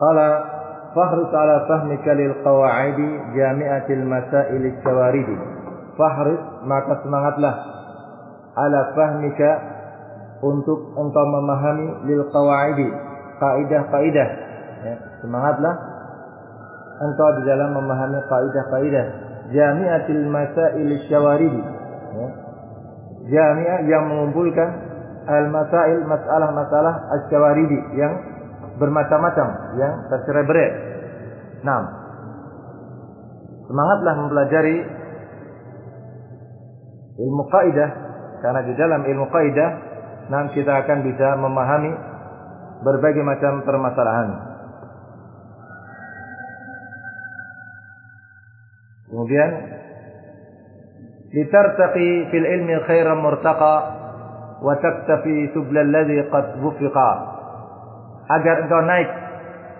Qala fahrus ala fahmika lil qawaidi jami'atil masail syawaridi. Fahrus maka semangatlah ala fahmika untuk engkau memahami lil qawaidi kaidah-kaidah ya, semangatlah engkau di dalam memahami kaidah-kaidah jami'atil masail syawaridi ya. Jami'ah yang mengumpulkan al-masail masalah-masalah asy-syawaridi yang bermacam-macam yang tercerai-berai. Nah, semangatlah mempelajari ilmu kaidah karena di dalam ilmu kaidah nanti kita akan bisa memahami berbagai macam permasalahan. Kemudian litartaqi fil ilmi khairan murtaqa wa taktafi subla alladhi qad wufiqa agar engkau naik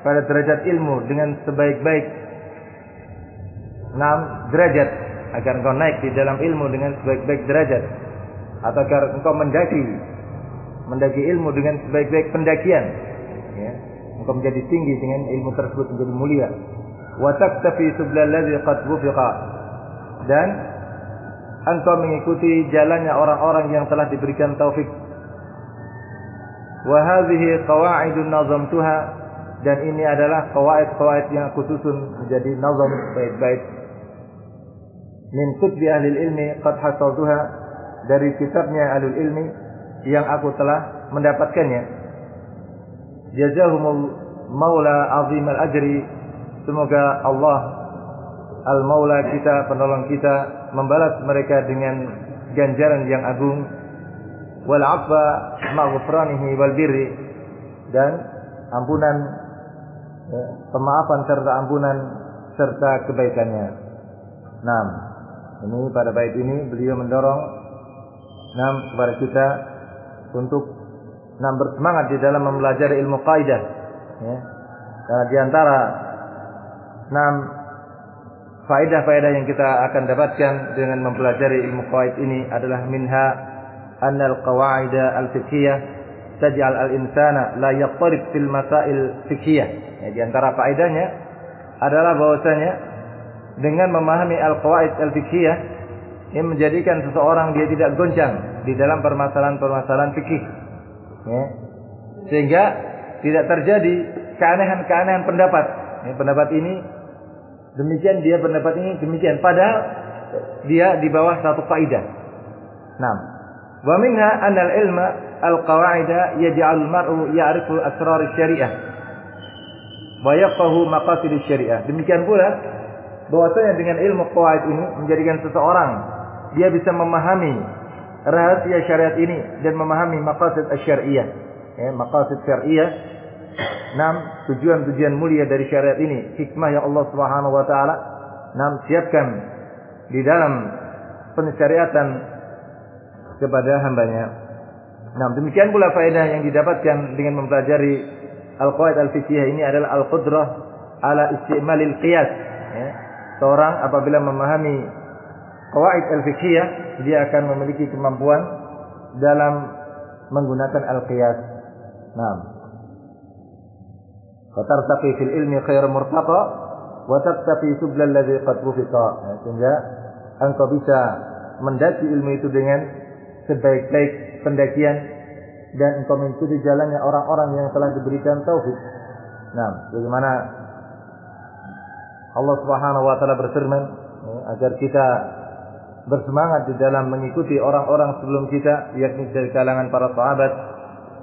pada derajat ilmu dengan sebaik-baik. Enam derajat agar engkau naik di dalam ilmu dengan sebaik-baik derajat. Atau agar engkau mendaki mendaki ilmu dengan sebaik-baik pendakian. Ya engkau menjadi tinggi dengan ilmu tersebut menjadi mulia. Wa taktafi subla alladhi qad dan engkau mengikuti jalannya orang-orang yang telah diberikan taufik wa hadhihi qawaidun nazamtuha. Dan ini adalah qawaid-qawaid yang aku susun menjadi nazam bait-bait min kutubi ahli ilmi qad hasaltuha. Dari kitabnya ahli ilmi yang aku telah mendapatkannya. Jazahumul maula azim al ajri semoga Allah al maula kita penolong kita membalas mereka dengan ganjaran yang agung wal afwa maghfiranihi wal birri dan ampunan ya, pemaafan serta ampunan serta kebaikannya. Nah, ini pada bait ini beliau mendorong enam kepada kita untuk enam bersemangat di dalam mempelajari ilmu kaidah. Ya. Karena di antara enam faedah-faedah yang kita akan dapatkan dengan mempelajari ilmu qawaid ini adalah minha أن القواعد الفقهية تجعل al-insana la yaqtarib fil masail fiqhiyah. Ya, di antara faedahnya adalah bahwasanya dengan memahami al-qawaid al-fiqhiyah ini menjadikan seseorang dia tidak goncang di dalam permasalahan-permasalahan fikih. Ya. Sehingga tidak terjadi keanehan-keanehan pendapat. Ya, pendapat ini demikian dia pendapat ini demikian padahal dia di bawah satu kaidah. Nah, Wa minha anna al-ilma al-qawaida yaj'al al-mar'u ya'rifu asrar syariah wa yafqahu maqasid syariah. Demikian pula bahwasanya dengan ilmu qawaid ini menjadikan seseorang dia bisa memahami rahasia syariat ini dan memahami maqasid syariah. Ya, maqasid syariah enam tujuan-tujuan mulia dari syariat ini, hikmah yang Allah Subhanahu wa taala enam siapkan di dalam pensyariatan kepada hambanya. Nah, demikian pula faedah yang didapatkan dengan mempelajari al-qawaid al-fiqhiyah ini adalah al-qudrah ala istimalil qiyas. Ya. Seorang apabila memahami qawaid al-fiqhiyah, dia akan memiliki kemampuan dalam menggunakan al-qiyas. Nah. Fatartaqi fil ilmi khair murtaqa wa tattafi subla alladhi qad wufiqa. Ya, sehingga engkau bisa mendaki ilmu itu dengan sebaik-baik pendakian dan engkau mengikuti jalannya orang-orang yang telah diberikan taufik. Nah, bagaimana Allah Subhanahu wa taala berfirman ya, agar kita bersemangat di dalam mengikuti orang-orang sebelum kita yakni dari kalangan para sahabat,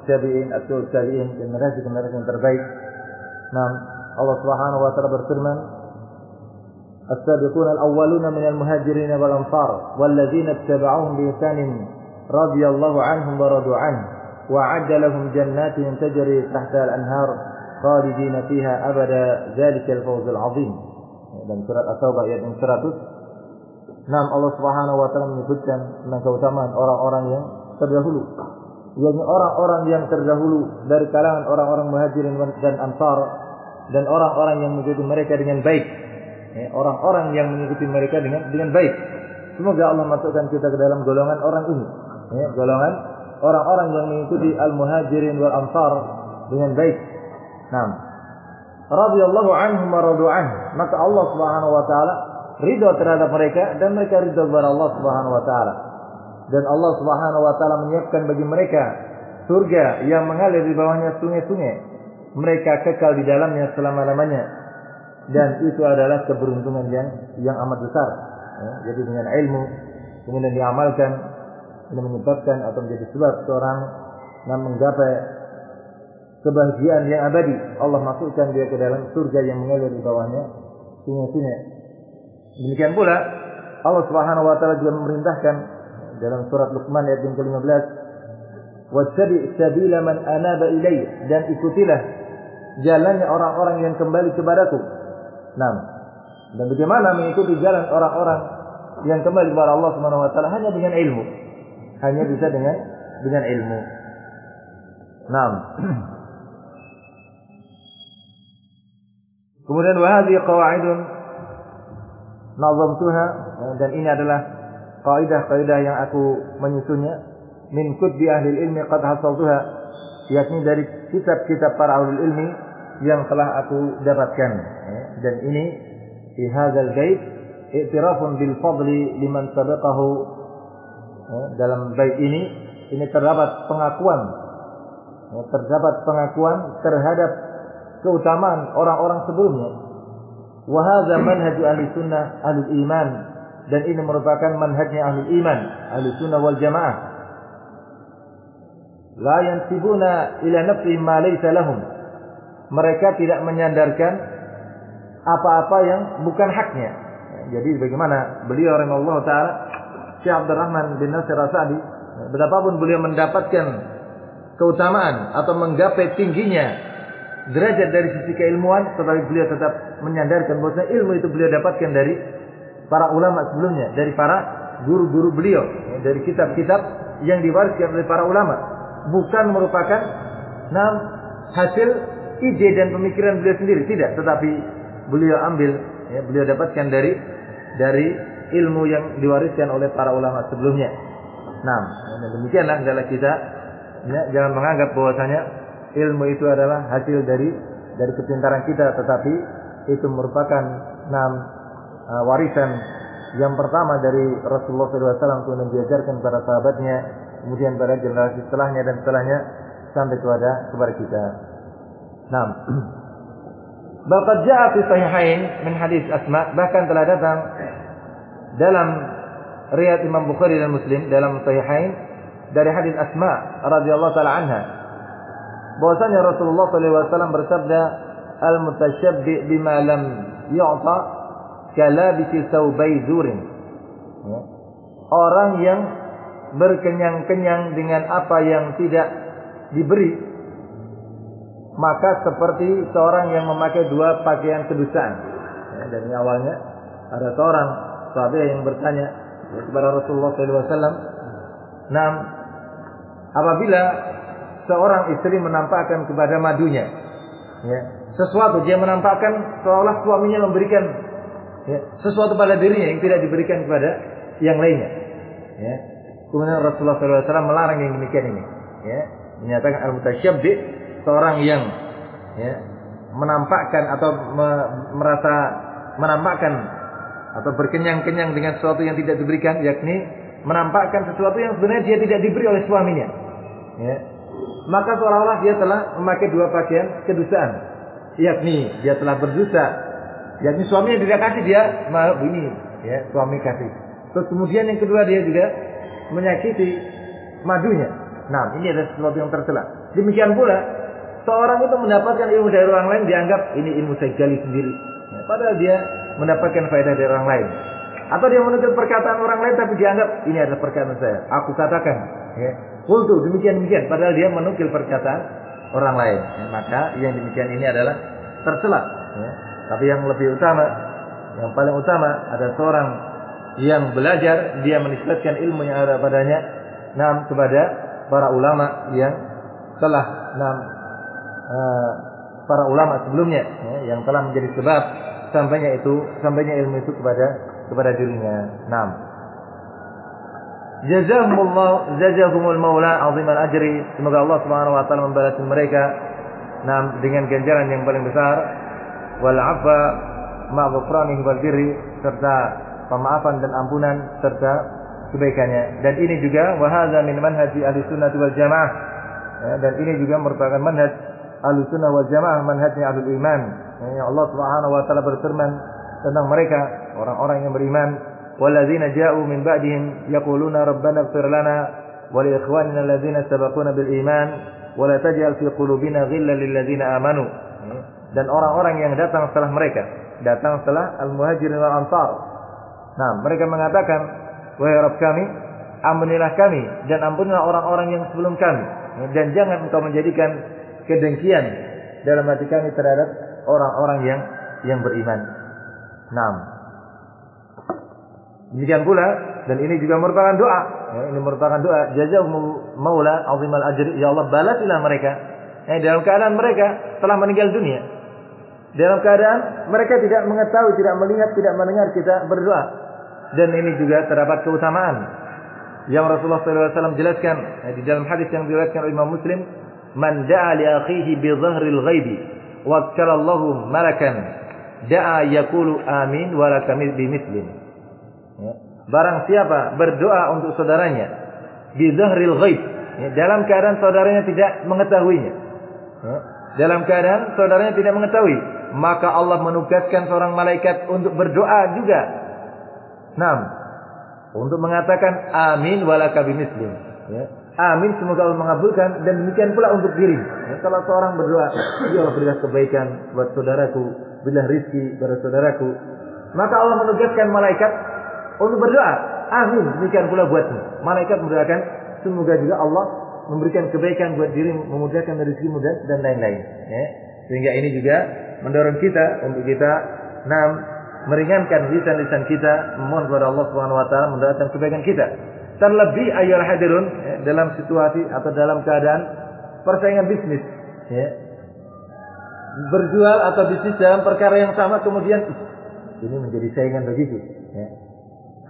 tabi'in, atau tabi'in generasi-generasi yang terbaik. Nah, Allah Subhanahu wa taala berfirman السابقون الأولون من المهاجرين والأنصار والذين اتبعوهم بإحسان radhiyallahu anhum wa radu an wa adda lahum jannatin tajri tahta al-anhar khalidina fiha abada fawzul azim. Dan surat at-taubah ayat yang 100 Nam Allah Subhanahu wa taala menyebutkan tentang keutamaan orang-orang yang terdahulu. Yakni orang-orang yang terdahulu dari kalangan orang-orang muhajirin dan ansar dan orang-orang yang mengikuti mereka dengan baik. Orang-orang yang mengikuti mereka dengan dengan baik. Semoga Allah masukkan kita ke dalam golongan orang ini ya, golongan orang-orang yang mengikuti al-muhajirin wal ansar dengan baik. Nah, radhiyallahu anhum wa. Maka Allah Subhanahu wa taala ridha terhadap mereka dan mereka ridha kepada Allah Subhanahu wa taala. Dan Allah Subhanahu wa taala menyiapkan bagi mereka surga yang mengalir di bawahnya sungai-sungai. Mereka kekal di dalamnya selama-lamanya. Dan itu adalah keberuntungan yang yang amat besar. Ya, jadi dengan ilmu kemudian diamalkan ini menyebabkan atau menjadi sebab seorang nam menggapai kebahagiaan yang abadi. Allah masukkan dia ke dalam surga yang mengalir di bawahnya sungai-sungai. Demikian pula Allah Subhanahu wa taala juga memerintahkan dalam surat Luqman ayat yang ke-15, "Wattabi sabila man anaba ilayya" dan ikutilah jalannya orang-orang yang kembali kepadaku. Nah, dan bagaimana mengikuti jalan orang-orang yang kembali kepada Allah Subhanahu wa taala hanya dengan ilmu. Hanya bisa dengan dengan ilmu. Naam. Kemudian wahadi qawaidun nazamtuha dan ini adalah kaidah-kaidah yang aku menyusunnya min kutbi ahli ilmi qad hasaltuha yakni dari kitab-kitab para ahli ilmi yang telah aku dapatkan dan ini fi hadzal bait i'tirafun bil fadli liman sabaqahu dalam bait ini ini terdapat pengakuan terdapat pengakuan terhadap keutamaan orang-orang sebelumnya. Wahada manhaj ahli sunnah ahli iman dan ini merupakan manhajnya ahli iman ahli sunnah wal jamaah. La yansibuna ila nafsihim ma laysa lahum. Mereka tidak menyandarkan apa-apa yang bukan haknya. Jadi bagaimana beliau Allah taala Syekh Abdurrahman bin Nasir Asadi betapapun beliau mendapatkan keutamaan atau menggapai tingginya derajat dari sisi keilmuan tetapi beliau tetap menyandarkan bahwa ilmu itu beliau dapatkan dari para ulama sebelumnya dari para guru-guru beliau dari kitab-kitab yang diwariskan oleh para ulama. Bukan merupakan nam hasil ide dan pemikiran beliau sendiri tidak. Tetapi beliau ambil ya, beliau dapatkan dari dari ilmu yang diwariskan oleh para ulama sebelumnya. Nah, demikianlah adalah kita ya, jangan menganggap bahwasanya ilmu itu adalah hasil dari dari kepintaran kita tetapi itu merupakan enam uh, warisan yang pertama dari Rasulullah SAW kemudian diajarkan kepada sahabatnya kemudian pada generasi setelahnya dan setelahnya sampai kepada kepada kita. Nah, bahkan jaa sahihain min hadis Asma bahkan telah datang dalam riwayat Imam Bukhari dan Muslim dalam sahihain dari hadis Asma radhiyallahu taala anha. Bahwasanya Rasulullah SAW bersabda al-mutashabbi bima lam yu'ta kalabisi saubai zurin ya. orang yang berkenyang-kenyang dengan apa yang tidak diberi maka seperti seorang yang memakai dua pakaian kedustaan. Ya, dan ini awalnya ada seorang sahabat yang bertanya ya, kepada Rasulullah SAW Nah, apabila seorang istri menampakkan kepada madunya ya, sesuatu dia menampakkan seolah suaminya memberikan ya, sesuatu pada dirinya yang tidak diberikan kepada yang lainnya ya. kemudian Rasulullah SAW melarang yang demikian ini ya, menyatakan al-mutasyabbi seorang yang ya, menampakkan atau me, merasa menampakkan atau berkenyang-kenyang dengan sesuatu yang tidak diberikan yakni menampakkan sesuatu yang sebenarnya dia tidak diberi oleh suaminya ya maka seolah-olah dia telah memakai dua pakaian kedustaan. Yakni dia telah berdosa. Yakni suami yang tidak kasih dia mau ini ya suami kasih. Terus kemudian yang kedua dia juga menyakiti madunya. Nah, ini adalah sesuatu yang tercela. Demikian pula seorang itu mendapatkan ilmu dari orang lain dianggap ini ilmu saya gali sendiri. Ya, padahal dia mendapatkan faedah dari orang lain. Atau dia menukil perkataan orang lain tapi dianggap ini adalah perkataan saya. Aku katakan, ya. Kultu demikian demikian padahal dia menukil perkataan orang lain. Ya, maka yang demikian ini adalah tercela. Ya. Tapi yang lebih utama, yang paling utama ada seorang yang belajar dia menisbatkan ilmu yang ada padanya nam kepada para ulama yang telah nam uh, para ulama sebelumnya ya, yang telah menjadi sebab sampainya itu sampainya ilmu itu kepada kepada dirinya. Nam. Jazahumullah jazahumul maula azimal ajri. Semoga Allah Subhanahu wa taala membalas mereka nah, dengan ganjaran yang paling besar wal 'afwa maghfiranihi wal birri serta pemaafan dan ampunan serta kebaikannya. Dan ini juga wahada min manhaji ahli sunnah wal jamaah. Ya, dan ini juga merupakan manhaj ahli sunnah wal jamaah, manhajnya ahli iman. Ya, Allah Subhanahu wa taala berfirman tentang mereka orang-orang yang beriman, "Walladzina ja'u min ba'dihim yaquluna rabbana ighfir lana wa li ikhwanina alladzina sabaquna bil iman wa la taj'al fi qulubina ghillan lil ladzina amanu." Dan orang-orang yang datang setelah mereka, datang setelah al-muhajirin wal ansar. Nah, mereka mengatakan, "Wahai Rabb kami, ampunilah kami dan ampunilah orang-orang yang sebelum kami." Dan jangan engkau menjadikan kedengkian dalam hati kami terhadap orang-orang yang yang beriman. Nah, demikian pula dan ini juga merupakan doa. Ya, ini merupakan doa. Jazahumul Maula azimal ajri. Ya Allah balasilah mereka ya, dalam keadaan mereka telah meninggal dunia. Dalam keadaan mereka tidak mengetahui, tidak melihat, tidak mendengar kita berdoa. Dan ini juga terdapat keutamaan yang Rasulullah SAW jelaskan ya, di dalam hadis yang diriwayatkan oleh Imam Muslim, "Man da'a li akhihi bi dhahril ghaibi, wakkalallahu malakan da'a yaqulu amin wa lakam bimithlin." Ya. Barang siapa berdoa untuk saudaranya di dhahril ghaib, ya, dalam keadaan saudaranya tidak mengetahuinya. Ya, dalam keadaan saudaranya tidak mengetahui, maka Allah menugaskan seorang malaikat untuk berdoa juga. Nah, untuk mengatakan amin walaka bimislim. Ya. Amin semoga Allah mengabulkan dan demikian pula untuk diri. Ya, kalau seorang berdoa, ya Allah berilah kebaikan buat saudaraku, berilah rizki pada saudaraku, maka Allah menugaskan malaikat untuk berdoa. Amin. Demikian pula buatmu. Malaikat mendoakan semoga juga Allah memberikan kebaikan buat diri, memudahkan rezeki mudah dan lain-lain. Ya. Sehingga ini juga mendorong kita untuk kita enam meringankan lisan-lisan kita memohon kepada Allah Subhanahu wa taala mendoakan kebaikan kita. Terlebih ayyuhal hadirun ya, dalam situasi atau dalam keadaan persaingan bisnis ya. Berjual atau bisnis dalam perkara yang sama kemudian ini menjadi saingan begitu ya.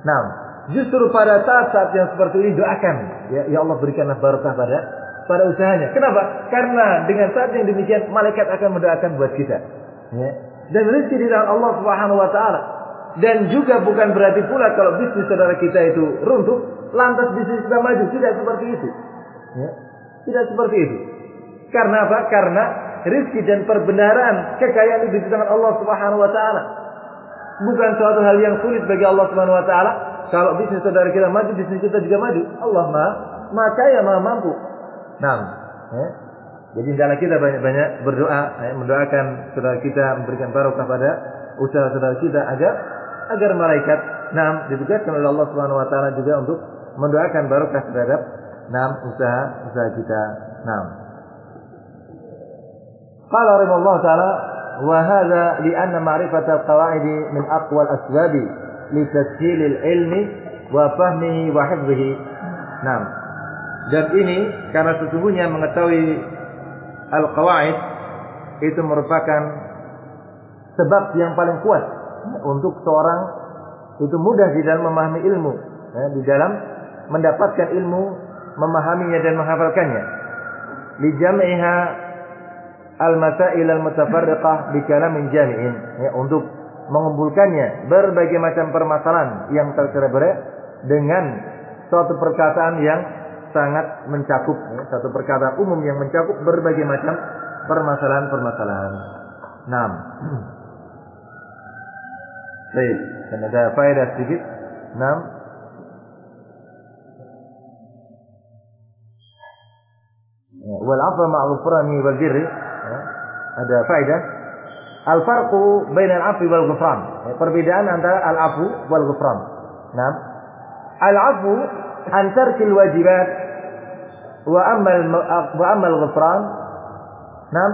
Nah, justru pada saat-saat yang seperti ini doakan ya, ya Allah berikanlah barokah pada pada usahanya. Kenapa? Karena dengan saat yang demikian malaikat akan mendoakan buat kita. Ya. Dan rezeki di dalam Allah Subhanahu wa taala. Dan juga bukan berarti pula kalau bisnis saudara kita itu runtuh, lantas bisnis kita maju. Tidak seperti itu. Ya. Tidak seperti itu. Karena apa? Karena rezeki dan perbenaran kekayaan itu di tangan Allah Subhanahu wa taala. Bukan suatu hal yang sulit bagi Allah Subhanahu wa taala. Kalau bisnis saudara kita maju, bisnis kita juga maju. Allah Maha, Maha kaya, Maha mampu. Nah, ya. jadi hendaklah kita banyak-banyak berdoa, ya, mendoakan saudara kita, memberikan barokah pada usaha saudara kita agar agar malaikat nam ditugaskan oleh Allah Subhanahu wa taala juga untuk mendoakan barokah terhadap nam usaha usaha kita. Nam. Qala rahimahullah taala wa hadha li anna ma'rifat al-qawaid min aqwa al-asbab li tashil al-ilmi wa fahmihi wa hifdhihi. Nam. Dan ini karena sesungguhnya mengetahui al-qawaid itu merupakan sebab yang paling kuat untuk seorang itu mudah di dalam memahami ilmu, ya, di dalam mendapatkan ilmu, memahaminya dan menghafalkannya. Lijam'iha al-masail al-mutafarriqah bi kalamin jami'in. Ya, untuk mengumpulkannya berbagai macam permasalahan yang tercerai dengan suatu perkataan yang sangat mencakup ya, satu perkataan umum yang mencakup berbagai macam permasalahan-permasalahan. 6. Baik, dan ada faedah sedikit. 6 wal afa ma'al ghufrani wal birri. Ya. Ada faedah. Al farqu bain al-Afu wal ghufran. Ya, perbedaan antara al afu wal ghufran. Nah al afu an tarkil wajibat wa amma al wa amma al ghufran. Nah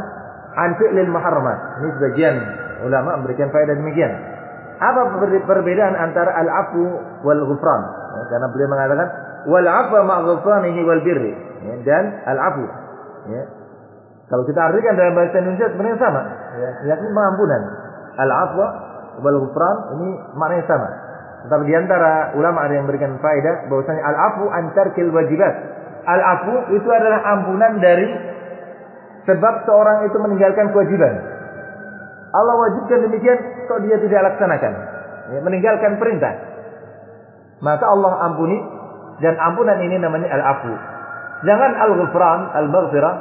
an fi'lil muharramat. Ini sebagian ulama memberikan faedah demikian. Apa perbedaan antara al afu wal ghufran? Ya, karena beliau mengatakan wal afa ma ghufranihi wal birri. Ya, dan al afu ya. kalau kita artikan dalam bahasa Indonesia sebenarnya sama ya, yakni pengampunan al-afu wal ghufran ini maknanya sama tetapi di antara ulama ada yang memberikan faedah bahwasanya al-afu antarkil wajibat. Al-afu itu adalah ampunan dari sebab seorang itu meninggalkan kewajiban. Allah wajibkan demikian, kok dia tidak laksanakan? Ya, meninggalkan perintah. Maka Allah ampuni dan ampunan ini namanya al-afu. Jangan al-ghufran, al-maghfirah.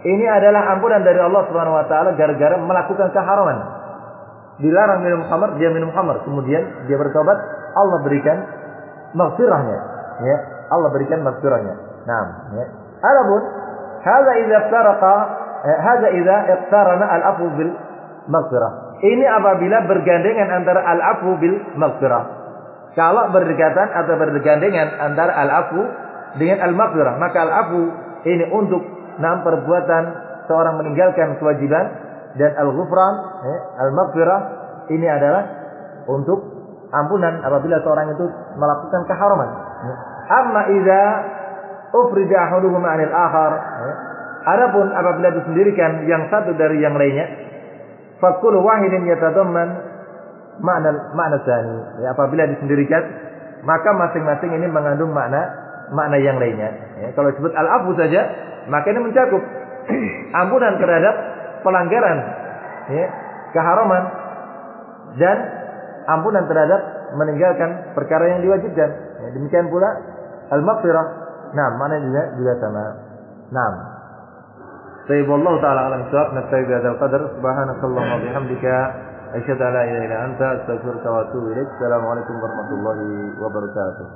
Ini adalah ampunan dari Allah Subhanahu wa taala gara-gara melakukan keharaman. Dilarang minum khamar, dia minum khamar. Kemudian dia bertobat, Allah berikan maghfirahnya. Ya, Allah berikan maghfirahnya. Naam, ya. Adapun hadza idza iftaraqa eh, hadza idza iqtarana al-afu bil maghfirah. Ini apabila bergandengan antara al-afu bil maghfirah. Kalau berdekatan atau bergandengan antara al-afu dengan al-maghfirah, maka al-afu ini untuk enam perbuatan seorang meninggalkan kewajiban dan al-ghufran, eh, al-maghfirah ini adalah untuk ampunan apabila seorang itu melakukan keharaman. Amma idza ufrida ahaduhuma 'anil akhar, eh, adapun apabila disendirikan yang satu dari yang lainnya, fakul wahidin yatadamman makna makna tsani. Ya, apabila disendirikan, maka masing-masing ini mengandung makna makna yang lainnya. Ya, kalau disebut al-afu saja, maka ini mencakup ampunan terhadap pelanggaran, ya, keharaman dan ampunan terhadap meninggalkan perkara yang diwajibkan. Ya, demikian pula al-maghfirah. Nah, mana juga juga sama. Nah. Tayyib Allah taala alam sawab naktabi bihadzal qadar subhanakallahumma wa bihamdika asyhadu an la ilaha illa anta astaghfiruka wa atubu ilaik. Assalamualaikum warahmatullahi wabarakatuh.